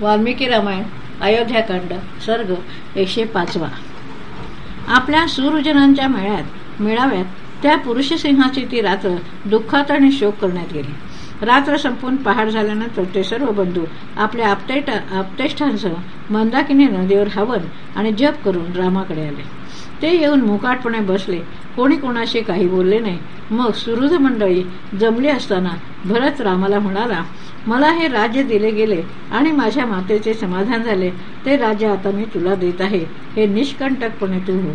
वाल्मिकी रामायण अयोध्याकांड सर्ग एकशे पाचवा. आपल्या सुरजनांच्या मेळ्यात मेळाव्यात त्या पुरुषसिंहाची ती रात्र दुःखात आणि शोक करण्यात गेली. रात्र संपून पहाड झाल्यानंतर ते सर्व बंधू आपल्या आपतेष्ठांसह मंदाकिनी नदीवर हवन आणि जप करून रामाकडे आले. ते येऊन मुकाटपणे बसले. कोणी कोणाशी काही बोलले नाही. मग सुहृद मंडळी जमली असताना भरत रामाला म्हणाला मला हे राज्य दिले गेले आणि माझ्या मातेचे समाधान झाले. ते राज्य आता मी तुला देत आहे. हे निष्कंटकपणे तू हो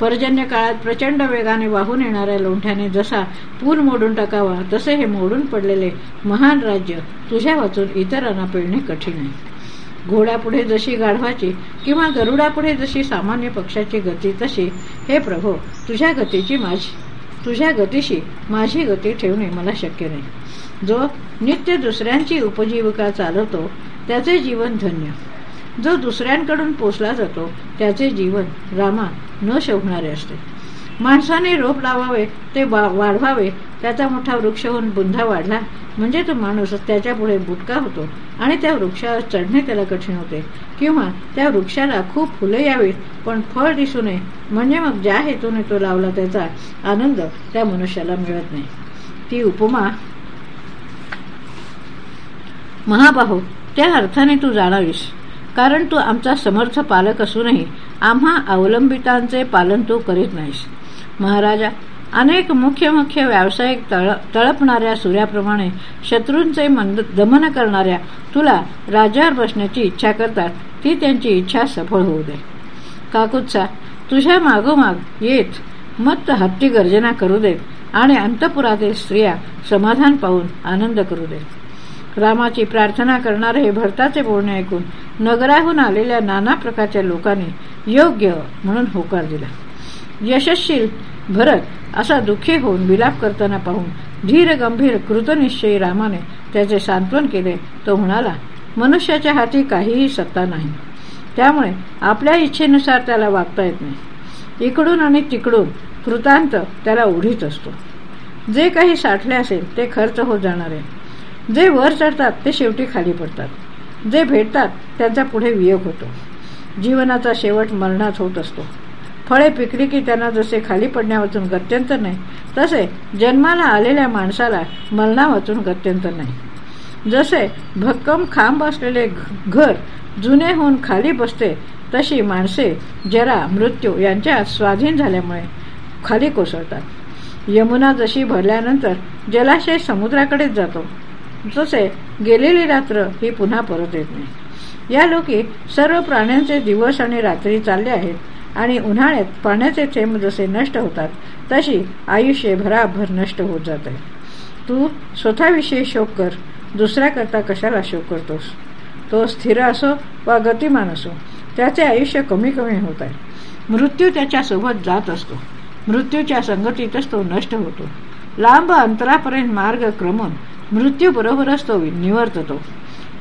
पर्जन्य काळात प्रचंड वेगाने वाहून येणाऱ्या लोंढ्याने जसा पूल मोडून टाकावा तसे हे मोडून पडलेले महान राज्य तुझ्या वाचून इतरांना पेळणे कठीण आहे. घोड्यापुढे जशी गाढवाची किंवा गरुडापुढे जशी सामान्य पक्षाची गती तशी. हे प्रभो तुझ्या गतीची माझी तुझ्या गतीशी माझी गती ठेवणे मला शक्य नाही. जो नित्य दुसऱ्यांची उपजीविका चालवतो त्याचे जीवन धन्य. जो दुसऱ्यांकडून पोचला जातो त्याचे जीवन रामा न शोभणारे असते. माणसाने रोप लावावे ते वाढवावे त्याचा मोठा वृक्ष होऊन बुंधा वाढला. म्हणजे तो माणूस त्याच्या पुढे बुटका होतो आणि त्या वृक्षावर चढणे त्याला कठीण होते. किंवा त्या वृक्षाला खूप फुले यावीत पण फळ दिसू नये. म्हणजे मग ज्या हेतूने तो लावला त्याचा आनंद त्या मनुष्याला मिळत नाही. ती उपमा महाबाहो त्या अर्थाने तू जाणावीस. कारण तू आमचा समर्थ पालक असूनही आम्हा अवलंबितांचे पालन तू करीत नाहीस. महाराजा अनेक मुख्य मुख्य व्यावसायिक तळ तळपणाऱ्या सूर्याप्रमाणे शत्रूंचे दमन करणाऱ्या तुला राजावर बसण्याची इच्छा करतात ती त्यांची इच्छा सफळ होऊ दे. काकुत्सा तुझ्या मागोमाग येत मत्त हत्ती गर्जना करू देत आणि अंतपुरातील स्त्रिया समाधान पाहून आनंद करू देत रामाची प्रार्थना करणारे हे भरताचे बोलणे ऐकून नगराहून आलेल्या नाना प्रकारच्या लोकांनी योग्य म्हणून होकार दिला. यशस्वी भरत असा दुःखी होऊन विलाप करताना पाहून धीर गंभीर कृतनिश्चयी रामाने त्याचे सांत्वन केले. तो म्हणाला मनुष्याच्या हाती काहीही सत्ता नाही. त्यामुळे आपल्या इच्छेनुसार त्याला वागता येत नाही. इकडून आणि तिकडून कृतांत त्याला उढीत असतो. जे काही साठले असेल ते खर्च होत जाणार आहे. जे वर चढतात ते शेवटी खाली पडतात. जे भेटतात त्यांचा पुढे वियोग होतो. जीवनाचा शेवट मरणात होत असतो. फळे पिकली की त्यांना जसे खाली पडण्यावाचून गत्यंतर नाही तसे जन्माला आलेल्या माणसाला मलनावाचून गत्यंतर नाही. जसे भक्कम खांब असलेले घर जुने होऊन खाली बसते तशी माणसे जरा मृत्यू यांच्या स्वाधीन झाल्यामुळे खाली कोसळतात. यमुना जशी भरल्यानंतर जलाशय समुद्राकडेच जातो तसे गेलेली रात्र ही पुन्हा परत येत नाही. या लोकी सर्व प्राण्यांचे दिवस आणि रात्री चालले आहेत. आणि उन्हाळ्यात पाण्याचे थेंब जसे नष्ट होतात तशी आयुष्य भराभर नष्ट होत जाते. तू स्वतःविषयी शोक कर दुसऱ्याकरता कशाला शोक करतोस? तो स्थिर असो वा गतिमान असो त्याचे आयुष्य कमी कमी होत आहे. मृत्यू त्याच्या सोबत जात असतो. मृत्यूच्या संगतीतच तो नष्ट होतो. लांब अंतरापर्यंत मार्ग क्रमून मृत्यू बरोबरच तो निवर्ततो.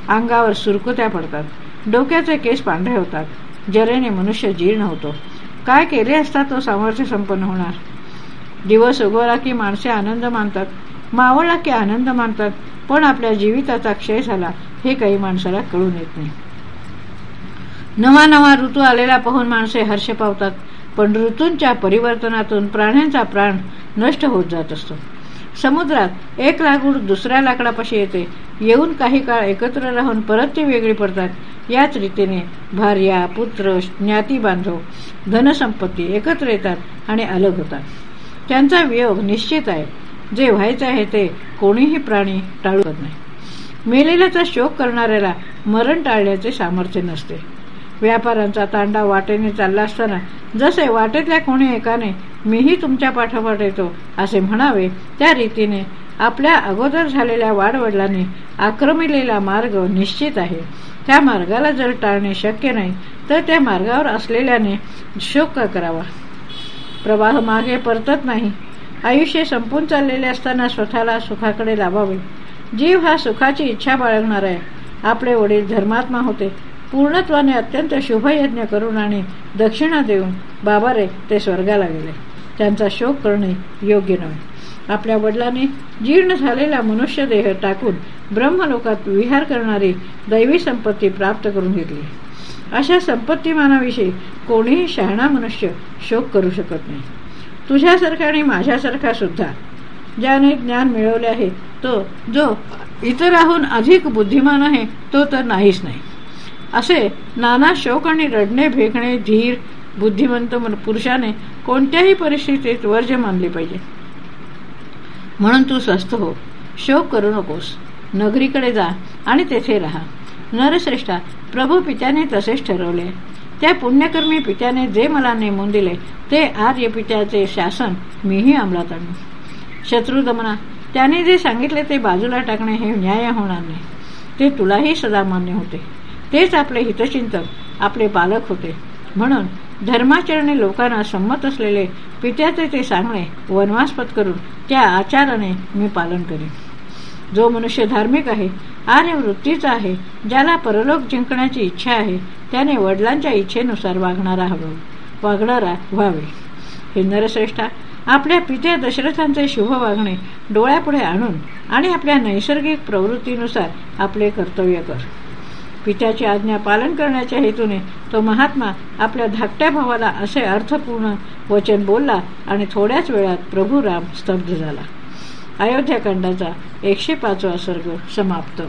अंगावर सुरकुत्या पडतात. डोक्याचे केस पांढरे होतात. जरेने मनुष्य जीर्ण होतो. काय केले असता तो सामर्थ्य संपन्न होणार? दिवस उगवला की माणसे आनंद मानतात? मावळला की आनंद मानतात? पण आपल्या जीविताचा क्षय झाला हे काही माणसाला कळून येत नाही. नवा नवा ऋतू आलेला पाहून माणसे हर्ष पावतात पण ऋतूंच्या परिवर्तनातून प्राण्यांचा प्राण नष्ट होत जात असतो. समुद्रात एक लाकूड दुसऱ्या लाकडापाशी येते. येऊन काही काळ एकत्र राहून परत ते वेगळी पडतात. याच रीतीने भार्या पुत्र ज्ञाती बांधव धनसंपत्ती एकत्र येतात आणि अलग होतात. त्यांचा वियोग निश्चित आहे. जे व्हायचे आहे ते कोणीही प्राणी टाळू नाही. मेलेल्याचा शोक करणाऱ्याला मरण टाळण्याचे सामर्थ्य नसते. व्यापाऱ्यांचा तांडा वाटेने चालला असताना जसे वाटेतल्या कोणी एकाने मीही तुमच्या पाठोपाठ येतो असे म्हणावे. त्या रीतीने आपल्या अगोदर झालेल्या वाडवडिलांनी आक्रमिलेला मार्ग निश्चित आहे. त्या मार्गाला जर टाळणे शक्य नाही तर त्या मार्गावर असलेल्याने शोक करावा. प्रवाह मागे परतत नाही. आयुष्य संपून चाललेले असताना स्वतःला सुखाकडे लावावे जीव हा सुखाची इच्छा बाळगणार आहे. आपले वडील धर्मात्मा होते. पूर्णत्वाने अत्यंत शुभयज्ञ करून आणि दक्षिणा देऊन बाबा रे ते स्वर्गाला गेले. त्यांचा शोक करणे योग्य नव्हे. आपल्या वडिलांनी जीर्ण झालेला मनुष्य देह टाकून ब्रह्मलोकात विहार करणारी दैवी संपत्ती प्राप्त करून घेतली. अशा संपत्तीमानाविषयी कोणीही शहाणा मनुष्य शोक करू शकत नाही. तुझ्यासारखा आणि माझ्यासारखा सुद्धा ज्याने ज्ञान मिळवले आहे तो जो इतराहून अधिक बुद्धिमान आहे तो तर नाहीच नाही. असे नाना शोक आणि रडणे भेकणे धीर बुद्धिमंत पुरुषाने कोणत्याही परिस्थितीत वर्ज मानले पाहिजे. म्हणून तू स्वस्थ हो. शोक करू नकोस. नगरीकडे जा आणि तेथे राहा. नरश्रेष्ठा प्रभू पित्याने तसेच ठरवले. त्या पुण्यकर्मी पित्याने जे मला नेमून दिले ते आर्य पित्याचे शासन मीही अंमलात आणू. शत्रुदमना त्याने जे सांगितले ते बाजूला टाकणे हे न्याय होणार नाही. ते तुलाही सदा मान्य होते. तेच आपले हितचिंतक आपले पालक होते. म्हणून धर्माचरणे लोकांना संमत असलेले पित्याचे ते सांगणे वनवासपत करून त्या आचाराने मी पालन करेन. जो मनुष्य धार्मिक आहे आणि वृत्तीचा आहे ज्याला परलोक जिंकण्याची इच्छा आहे त्याने वडिलांच्या इच्छेनुसार वागणारा हवं वागणारा व्हावे. हे नरश्रेष्ठा आपल्या पित्या दशरथांचे शुभ वागणे डोळ्यापुढे आणून आणि आपल्या नैसर्गिक प्रवृत्तीनुसार आपले कर्तव्य कर. पित्याची आज्ञा पालन करण्याच्या हेतूने तो महात्मा आपल्या धाकट्या भावाला असे अर्थपूर्ण वचन बोलला आणि थोड्याच वेळात प्रभू राम स्तब्ध झाला. अयोध्याकांडाचा एकशे पाचवा सर्ग समाप्त.